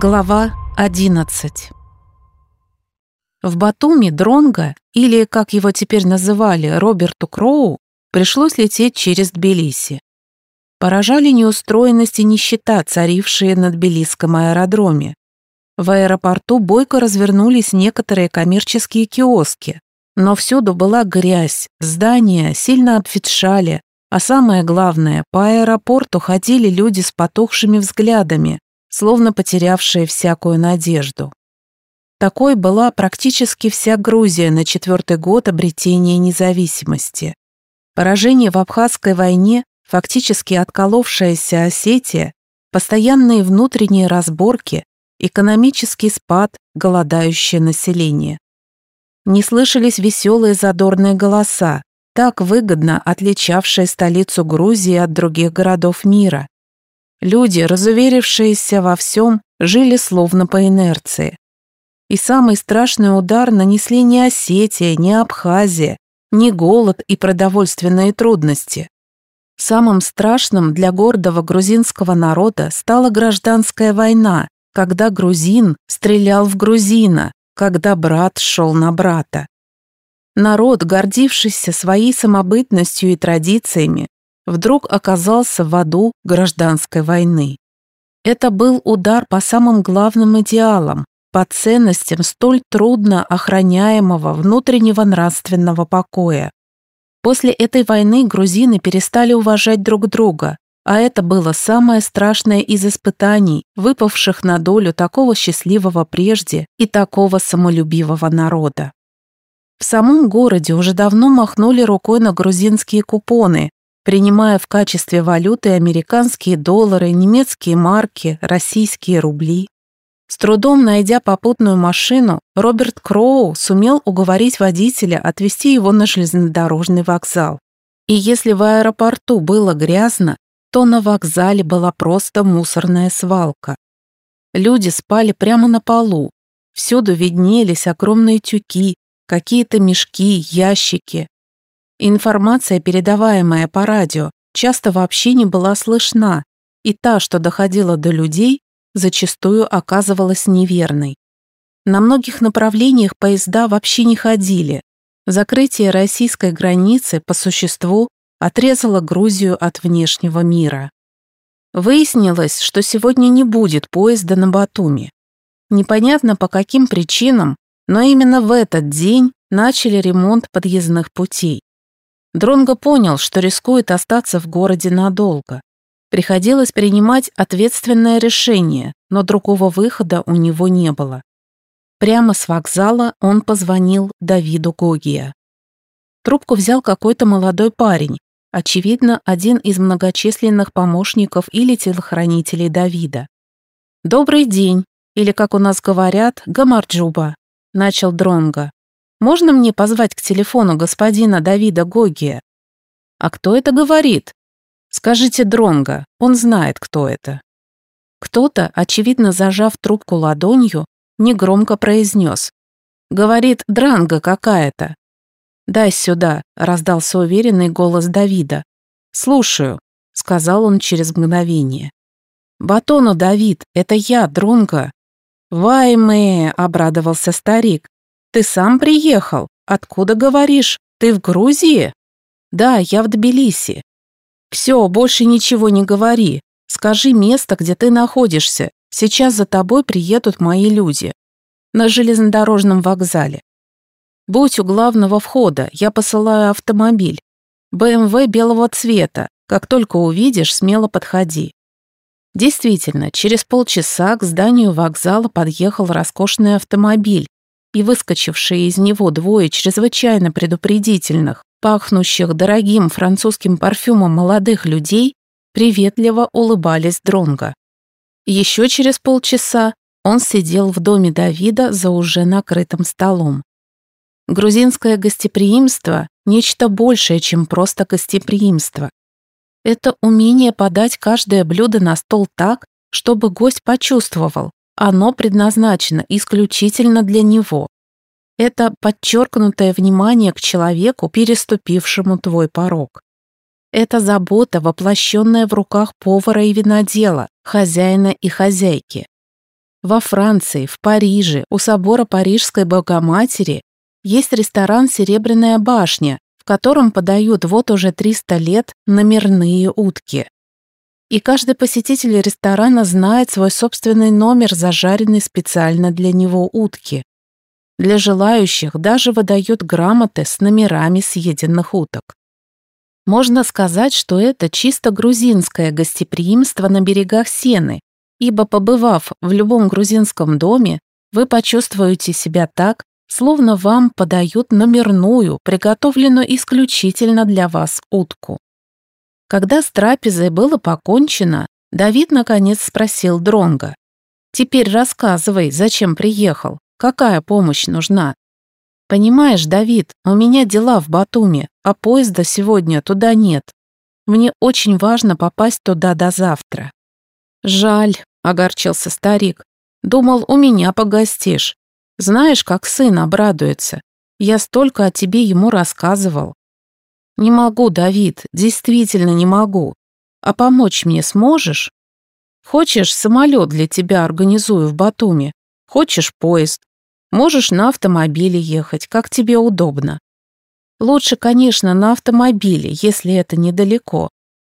Глава 11 В Батуми Дронга, или, как его теперь называли, Роберту Кроу, пришлось лететь через Тбилиси. Поражали неустроенность и нищета, царившие на Тбилисском аэродроме. В аэропорту бойко развернулись некоторые коммерческие киоски, но всюду была грязь, здания сильно обветшали, а самое главное, по аэропорту ходили люди с потухшими взглядами, словно потерявшие всякую надежду. Такой была практически вся Грузия на четвертый год обретения независимости. Поражение в Абхазской войне, фактически отколовшаяся Осетия, постоянные внутренние разборки, экономический спад, голодающее население. Не слышались веселые задорные голоса, так выгодно отличавшие столицу Грузии от других городов мира. Люди, разуверившиеся во всем, жили словно по инерции. И самый страшный удар нанесли не Осетия, не Абхазия, не голод и продовольственные трудности. Самым страшным для гордого грузинского народа стала гражданская война, когда грузин стрелял в грузина, когда брат шел на брата. Народ, гордившийся своей самобытностью и традициями, вдруг оказался в аду гражданской войны. Это был удар по самым главным идеалам, по ценностям столь трудно охраняемого внутреннего нравственного покоя. После этой войны грузины перестали уважать друг друга, а это было самое страшное из испытаний, выпавших на долю такого счастливого прежде и такого самолюбивого народа. В самом городе уже давно махнули рукой на грузинские купоны, принимая в качестве валюты американские доллары, немецкие марки, российские рубли. С трудом найдя попутную машину, Роберт Кроу сумел уговорить водителя отвезти его на железнодорожный вокзал. И если в аэропорту было грязно, то на вокзале была просто мусорная свалка. Люди спали прямо на полу. Всюду виднелись огромные тюки, какие-то мешки, ящики. Информация, передаваемая по радио, часто вообще не была слышна, и та, что доходила до людей, зачастую оказывалась неверной. На многих направлениях поезда вообще не ходили. Закрытие российской границы по существу отрезало Грузию от внешнего мира. Выяснилось, что сегодня не будет поезда на Батуми. Непонятно по каким причинам, но именно в этот день начали ремонт подъездных путей. Дронго понял, что рискует остаться в городе надолго. Приходилось принимать ответственное решение, но другого выхода у него не было. Прямо с вокзала он позвонил Давиду Гогия. Трубку взял какой-то молодой парень, очевидно, один из многочисленных помощников или телохранителей Давида. «Добрый день», или, как у нас говорят, Гамарджуба, начал Дронго. Можно мне позвать к телефону господина Давида Гогия? А кто это говорит? Скажите Дронга, он знает, кто это. Кто-то, очевидно зажав трубку ладонью, негромко произнес. Говорит, дранга какая-то. «Дай сюда», — раздался уверенный голос Давида. «Слушаю», — сказал он через мгновение. «Батону, Давид, это я, Дронга». «Вайме», — обрадовался старик. Ты сам приехал? Откуда говоришь? Ты в Грузии? Да, я в Тбилиси. Все, больше ничего не говори. Скажи место, где ты находишься. Сейчас за тобой приедут мои люди. На железнодорожном вокзале. Будь у главного входа, я посылаю автомобиль. БМВ белого цвета. Как только увидишь, смело подходи. Действительно, через полчаса к зданию вокзала подъехал роскошный автомобиль, и выскочившие из него двое чрезвычайно предупредительных, пахнущих дорогим французским парфюмом молодых людей, приветливо улыбались Дронго. Еще через полчаса он сидел в доме Давида за уже накрытым столом. Грузинское гостеприимство – нечто большее, чем просто гостеприимство. Это умение подать каждое блюдо на стол так, чтобы гость почувствовал, оно предназначено исключительно для него. Это подчеркнутое внимание к человеку, переступившему твой порог. Это забота, воплощенная в руках повара и винодела, хозяина и хозяйки. Во Франции, в Париже, у собора Парижской Богоматери есть ресторан «Серебряная башня», в котором подают вот уже 300 лет номерные утки. И каждый посетитель ресторана знает свой собственный номер, зажаренный специально для него утки. Для желающих даже выдают грамоты с номерами съеденных уток. Можно сказать, что это чисто грузинское гостеприимство на берегах Сены, ибо побывав в любом грузинском доме, вы почувствуете себя так, словно вам подают номерную, приготовленную исключительно для вас утку. Когда с трапезой было покончено, Давид наконец спросил Дронга: «Теперь рассказывай, зачем приехал, какая помощь нужна?» «Понимаешь, Давид, у меня дела в Батуми, а поезда сегодня туда нет. Мне очень важно попасть туда до завтра». «Жаль», — огорчился старик. «Думал, у меня погостишь. Знаешь, как сын обрадуется. Я столько о тебе ему рассказывал». «Не могу, Давид, действительно не могу. А помочь мне сможешь? Хочешь, самолет для тебя организую в Батуми? Хочешь, поезд? Можешь на автомобиле ехать, как тебе удобно. Лучше, конечно, на автомобиле, если это недалеко.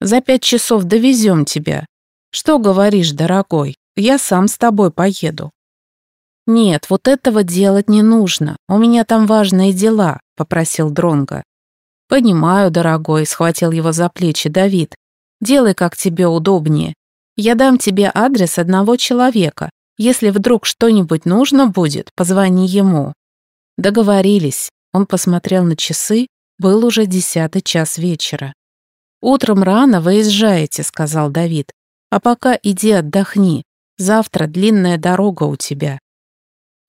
За пять часов довезем тебя. Что говоришь, дорогой? Я сам с тобой поеду. Нет, вот этого делать не нужно. У меня там важные дела, попросил Дронга. Понимаю, дорогой, схватил его за плечи Давид. Делай, как тебе удобнее. Я дам тебе адрес одного человека, если вдруг что-нибудь нужно будет, позвони ему». Договорились. Он посмотрел на часы, был уже десятый час вечера. «Утром рано выезжаете», — сказал Давид. «А пока иди отдохни. Завтра длинная дорога у тебя».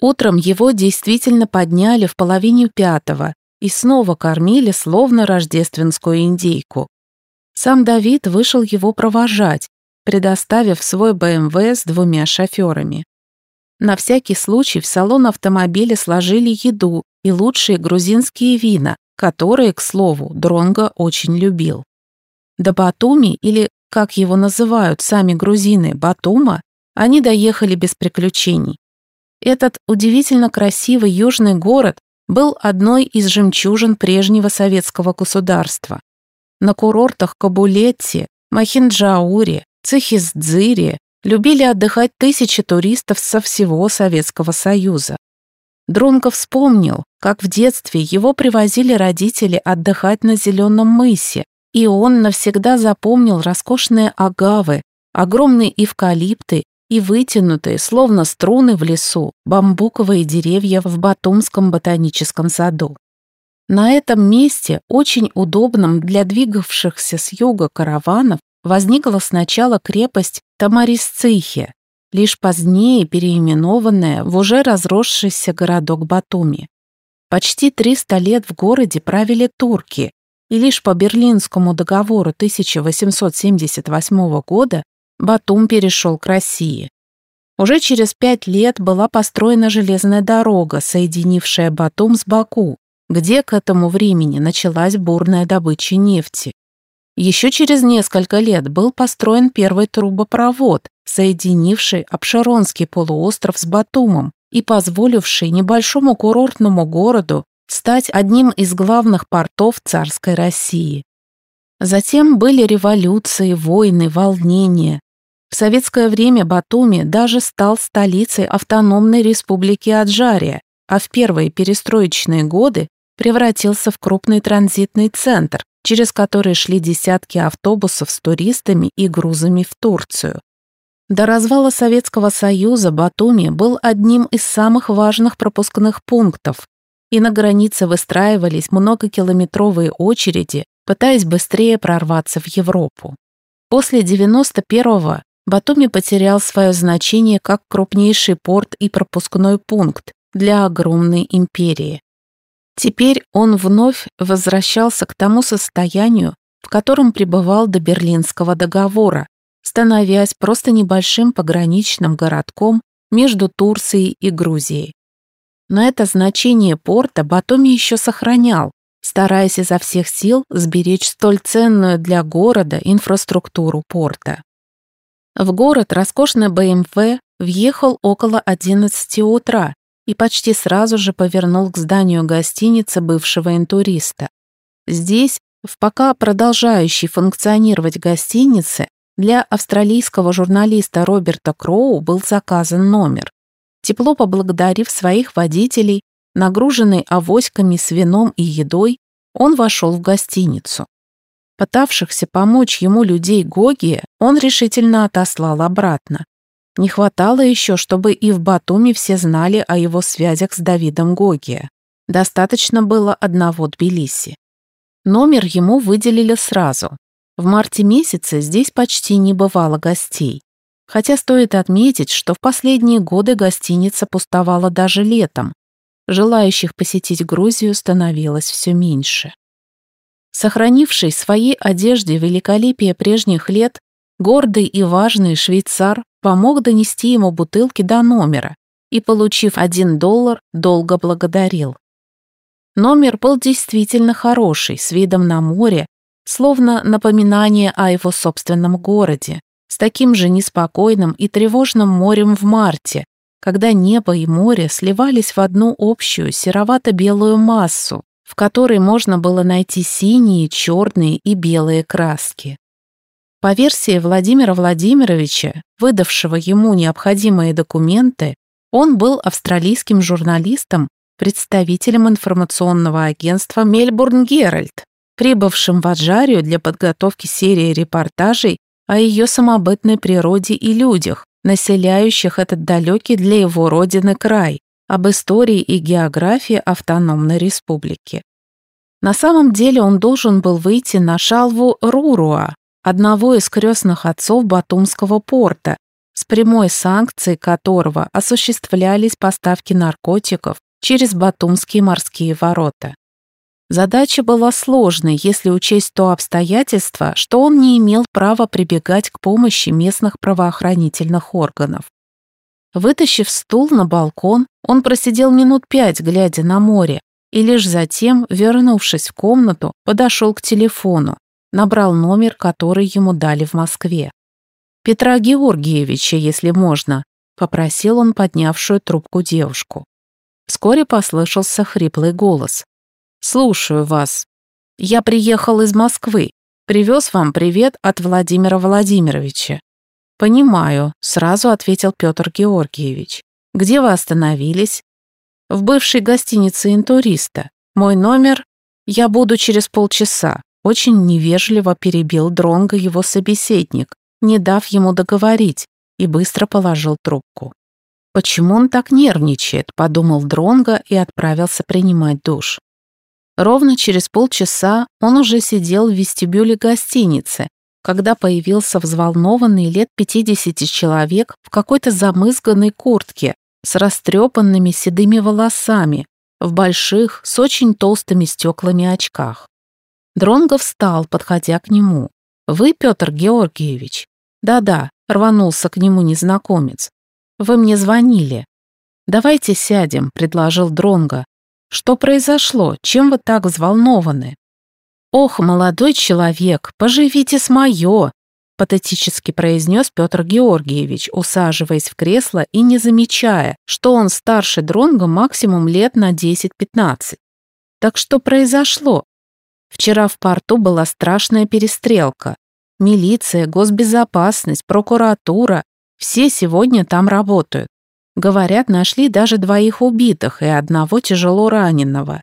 Утром его действительно подняли в половине пятого и снова кормили словно рождественскую индейку. Сам Давид вышел его провожать, предоставив свой БМВ с двумя шоферами. На всякий случай в салон автомобиля сложили еду и лучшие грузинские вина, которые, к слову, Дронго очень любил. До Батуми, или, как его называют сами грузины, Батума, они доехали без приключений. Этот удивительно красивый южный город был одной из жемчужин прежнего советского государства. На курортах Кабулетти, Махинджауре, Цехиздзире любили отдыхать тысячи туристов со всего Советского Союза. Дронко вспомнил, как в детстве его привозили родители отдыхать на Зеленом мысе, и он навсегда запомнил роскошные агавы, огромные эвкалипты и вытянутые, словно струны в лесу, бамбуковые деревья в Батумском ботаническом саду. На этом месте, очень удобном для двигавшихся с юга караванов, возникла сначала крепость Тамарисцихе, лишь позднее переименованная в уже разросшийся городок Батуми. Почти 300 лет в городе правили турки, и лишь по Берлинскому договору 1878 года Батум перешел к России. Уже через пять лет была построена железная дорога, соединившая Батум с Баку, где к этому времени началась бурная добыча нефти. Еще через несколько лет был построен первый трубопровод, соединивший Обширонский полуостров с Батумом и позволивший небольшому курортному городу стать одним из главных портов царской России. Затем были революции, войны, волнения. В советское время Батуми даже стал столицей автономной республики Аджария, а в первые перестроечные годы превратился в крупный транзитный центр, через который шли десятки автобусов с туристами и грузами в Турцию. До развала Советского Союза Батуми был одним из самых важных пропускных пунктов, и на границе выстраивались многокилометровые очереди, пытаясь быстрее прорваться в Европу. После 91-го Батуми потерял свое значение как крупнейший порт и пропускной пункт для огромной империи. Теперь он вновь возвращался к тому состоянию, в котором пребывал до Берлинского договора, становясь просто небольшим пограничным городком между Турцией и Грузией. Но это значение порта Батоми еще сохранял, стараясь изо всех сил сберечь столь ценную для города инфраструктуру порта. В город роскошный БМВ въехал около 11 утра и почти сразу же повернул к зданию гостиницы бывшего интуриста. Здесь, в пока продолжающей функционировать гостинице, для австралийского журналиста Роберта Кроу был заказан номер. Тепло поблагодарив своих водителей, нагруженный авоськами с вином и едой, он вошел в гостиницу. Пытавшихся помочь ему людей Гогия он решительно отослал обратно. Не хватало еще, чтобы и в Батуми все знали о его связях с Давидом Гогия. Достаточно было одного Тбилиси. Номер ему выделили сразу. В марте месяце здесь почти не бывало гостей. Хотя стоит отметить, что в последние годы гостиница пустовала даже летом. Желающих посетить Грузию становилось все меньше. Сохранивший в своей одежде великолепие прежних лет, гордый и важный швейцар помог донести ему бутылки до номера и, получив один доллар, долго благодарил. Номер был действительно хороший, с видом на море, словно напоминание о его собственном городе, с таким же неспокойным и тревожным морем в марте, когда небо и море сливались в одну общую серовато-белую массу, в которой можно было найти синие, черные и белые краски. По версии Владимира Владимировича, выдавшего ему необходимые документы, он был австралийским журналистом, представителем информационного агентства «Мельбурн Геральт», прибывшим в Аджарию для подготовки серии репортажей о ее самобытной природе и людях, населяющих этот далекий для его родины край, об истории и географии автономной республики. На самом деле он должен был выйти на шалву Руруа, одного из крестных отцов Батумского порта, с прямой санкцией которого осуществлялись поставки наркотиков через Батумские морские ворота. Задача была сложной, если учесть то обстоятельство, что он не имел права прибегать к помощи местных правоохранительных органов. Вытащив стул на балкон, он просидел минут пять, глядя на море, и лишь затем, вернувшись в комнату, подошел к телефону, набрал номер, который ему дали в Москве. «Петра Георгиевича, если можно», — попросил он поднявшую трубку девушку. Вскоре послышался хриплый голос. «Слушаю вас. Я приехал из Москвы. Привез вам привет от Владимира Владимировича». «Понимаю», — сразу ответил Петр Георгиевич. «Где вы остановились?» «В бывшей гостинице «Интуриста». Мой номер...» «Я буду через полчаса. Очень невежливо перебил Дронга его собеседник, не дав ему договорить, и быстро положил трубку. «Почему он так нервничает?» – подумал Дронга и отправился принимать душ. Ровно через полчаса он уже сидел в вестибюле гостиницы, когда появился взволнованный лет 50 человек в какой-то замызганной куртке с растрепанными седыми волосами, в больших, с очень толстыми стеклами очках. Дронго встал, подходя к нему. «Вы, Петр Георгиевич?» «Да-да», — рванулся к нему незнакомец. «Вы мне звонили». «Давайте сядем», — предложил Дронго. «Что произошло? Чем вы так взволнованы?» «Ох, молодой человек, поживите с моё!» — патетически произнес Петр Георгиевич, усаживаясь в кресло и не замечая, что он старше Дронга максимум лет на 10-15. «Так что произошло? Вчера в порту была страшная перестрелка. Милиция, госбезопасность, прокуратура – все сегодня там работают. Говорят, нашли даже двоих убитых и одного тяжело раненого.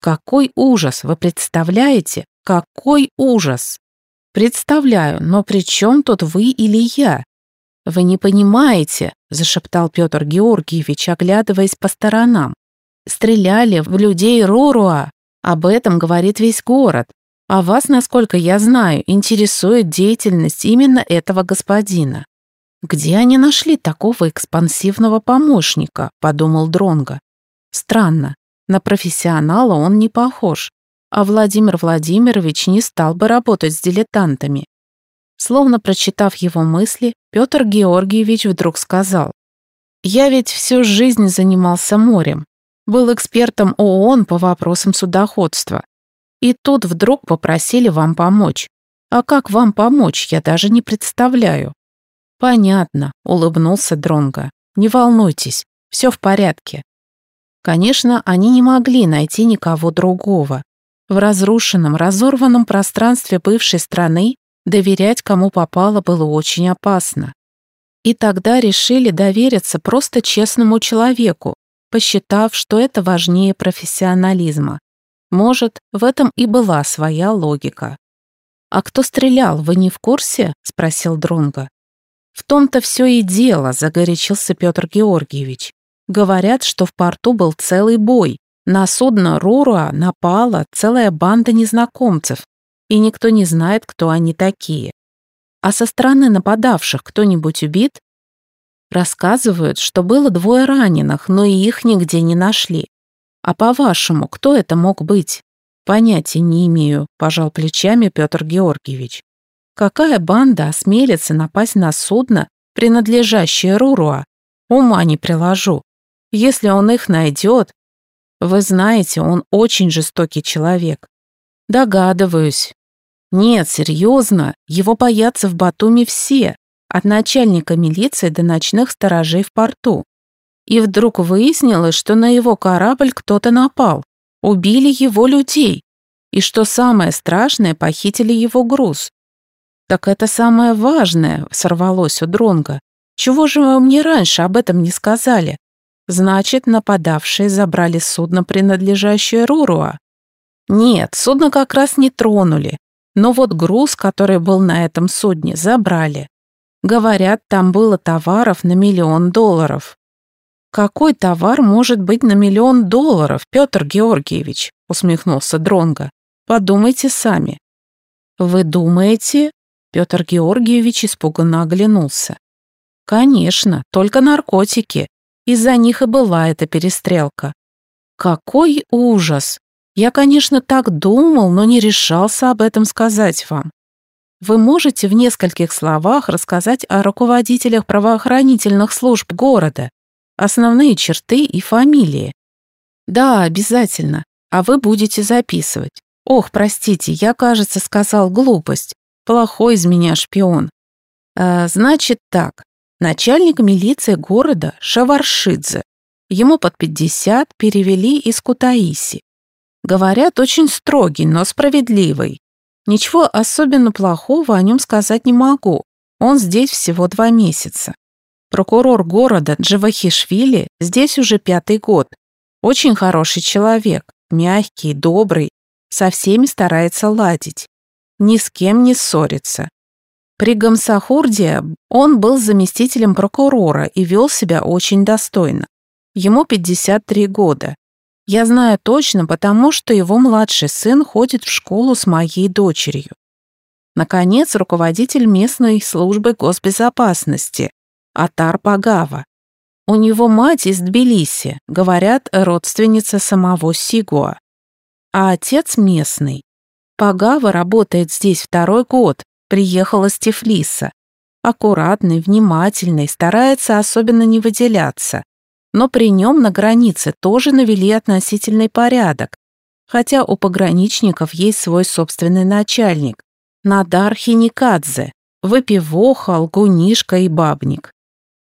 Какой ужас, вы представляете? Какой ужас! Представляю, но при чем тут вы или я? Вы не понимаете, зашептал Петр Георгиевич, оглядываясь по сторонам. Стреляли в людей Руруа, об этом говорит весь город. А вас, насколько я знаю, интересует деятельность именно этого господина. Где они нашли такого экспансивного помощника, подумал Дронга. Странно, на профессионала он не похож, а Владимир Владимирович не стал бы работать с дилетантами. Словно прочитав его мысли, Петр Георгиевич вдруг сказал, «Я ведь всю жизнь занимался морем, был экспертом ООН по вопросам судоходства. И тут вдруг попросили вам помочь. А как вам помочь, я даже не представляю. Понятно, улыбнулся Дронга. Не волнуйтесь, все в порядке. Конечно, они не могли найти никого другого. В разрушенном, разорванном пространстве бывшей страны доверять кому попало было очень опасно. И тогда решили довериться просто честному человеку, посчитав, что это важнее профессионализма. Может, в этом и была своя логика. «А кто стрелял, вы не в курсе?» — спросил Дронга. «В том-то все и дело», — загорячился Петр Георгиевич. «Говорят, что в порту был целый бой. На судно Руруа напала целая банда незнакомцев, и никто не знает, кто они такие. А со стороны нападавших кто-нибудь убит? Рассказывают, что было двое раненых, но и их нигде не нашли. А по-вашему, кто это мог быть? Понятия не имею, пожал плечами Петр Георгиевич. Какая банда осмелится напасть на судно, принадлежащее Руруа? Ума не приложу. Если он их найдет... Вы знаете, он очень жестокий человек. Догадываюсь. Нет, серьезно, его боятся в Батуми все, от начальника милиции до ночных сторожей в порту. И вдруг выяснилось, что на его корабль кто-то напал. Убили его людей. И что самое страшное, похитили его груз. «Так это самое важное», — сорвалось у Дронга. «Чего же вы мне раньше об этом не сказали?» «Значит, нападавшие забрали судно, принадлежащее Руруа?» «Нет, судно как раз не тронули. Но вот груз, который был на этом судне, забрали. Говорят, там было товаров на миллион долларов». «Какой товар может быть на миллион долларов, Петр Георгиевич?» усмехнулся Дронга. «Подумайте сами». «Вы думаете?» Петр Георгиевич испуганно оглянулся. «Конечно, только наркотики. Из-за них и была эта перестрелка. Какой ужас! Я, конечно, так думал, но не решался об этом сказать вам. Вы можете в нескольких словах рассказать о руководителях правоохранительных служб города, основные черты и фамилии? Да, обязательно. А вы будете записывать. Ох, простите, я, кажется, сказал глупость. Плохой из меня шпион. А, значит так, начальник милиции города Шаваршидзе. Ему под 50 перевели из Кутаиси. Говорят, очень строгий, но справедливый. Ничего особенно плохого о нем сказать не могу. Он здесь всего два месяца. Прокурор города Джавахишвили здесь уже пятый год. Очень хороший человек, мягкий, добрый, со всеми старается ладить ни с кем не ссорится. При Гамсахурде он был заместителем прокурора и вел себя очень достойно. Ему 53 года. Я знаю точно, потому что его младший сын ходит в школу с моей дочерью. Наконец, руководитель местной службы госбезопасности Атар Пагава. У него мать из Тбилиси, говорят, родственница самого Сигуа. А отец местный. Пагава работает здесь второй год, приехала с Тифлиса. Аккуратный, внимательный, старается особенно не выделяться. Но при нем на границе тоже навели относительный порядок, хотя у пограничников есть свой собственный начальник – Надар Хиникадзе, выпивоха, лгунишка и бабник.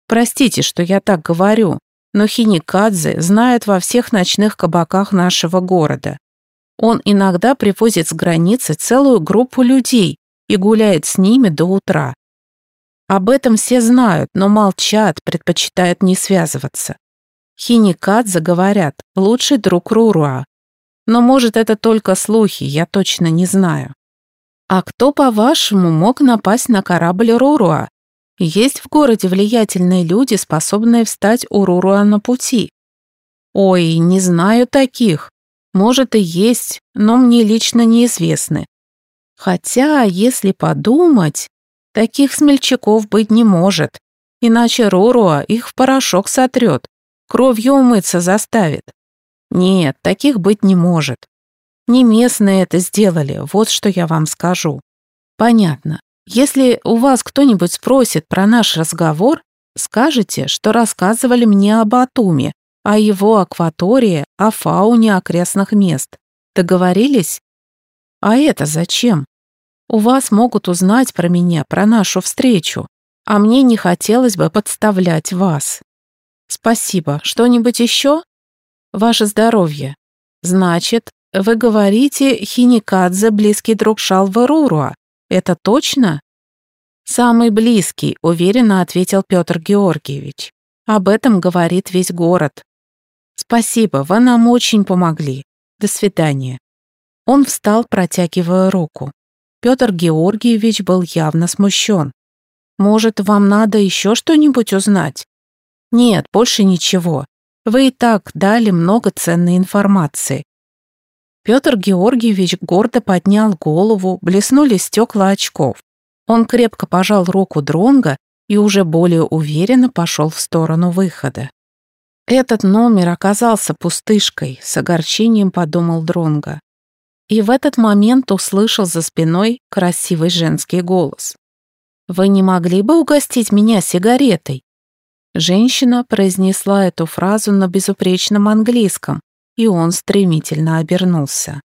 Простите, что я так говорю, но Хиникадзе знает во всех ночных кабаках нашего города. Он иногда привозит с границы целую группу людей и гуляет с ними до утра. Об этом все знают, но молчат, предпочитают не связываться. Хиникадзе говорят, лучший друг Руруа. Но может это только слухи, я точно не знаю. А кто, по-вашему, мог напасть на корабль Руруа? Есть в городе влиятельные люди, способные встать у Руруа на пути. Ой, не знаю таких. Может и есть, но мне лично неизвестны. Хотя, если подумать, таких смельчаков быть не может, иначе Роруа их в порошок сотрет, кровью умыться заставит. Нет, таких быть не может. Не местные это сделали, вот что я вам скажу. Понятно. Если у вас кто-нибудь спросит про наш разговор, скажете, что рассказывали мне об Атуме, о его акватории, о фауне окрестных мест. Договорились? А это зачем? У вас могут узнать про меня, про нашу встречу. а мне не хотелось бы подставлять вас. Спасибо. Что-нибудь еще? Ваше здоровье. Значит, вы говорите, Хиникадзе близкий друг Шалва Руруа. Это точно? Самый близкий, уверенно ответил Петр Георгиевич. Об этом говорит весь город. Спасибо, вы нам очень помогли. До свидания. Он встал, протягивая руку. Петр Георгиевич был явно смущен. Может, вам надо еще что-нибудь узнать? Нет, больше ничего. Вы и так дали много ценной информации. Петр Георгиевич гордо поднял голову, блеснули стекла очков. Он крепко пожал руку Дронга и уже более уверенно пошел в сторону выхода. Этот номер оказался пустышкой, с огорчением подумал Дронга. И в этот момент услышал за спиной красивый женский голос. «Вы не могли бы угостить меня сигаретой?» Женщина произнесла эту фразу на безупречном английском, и он стремительно обернулся.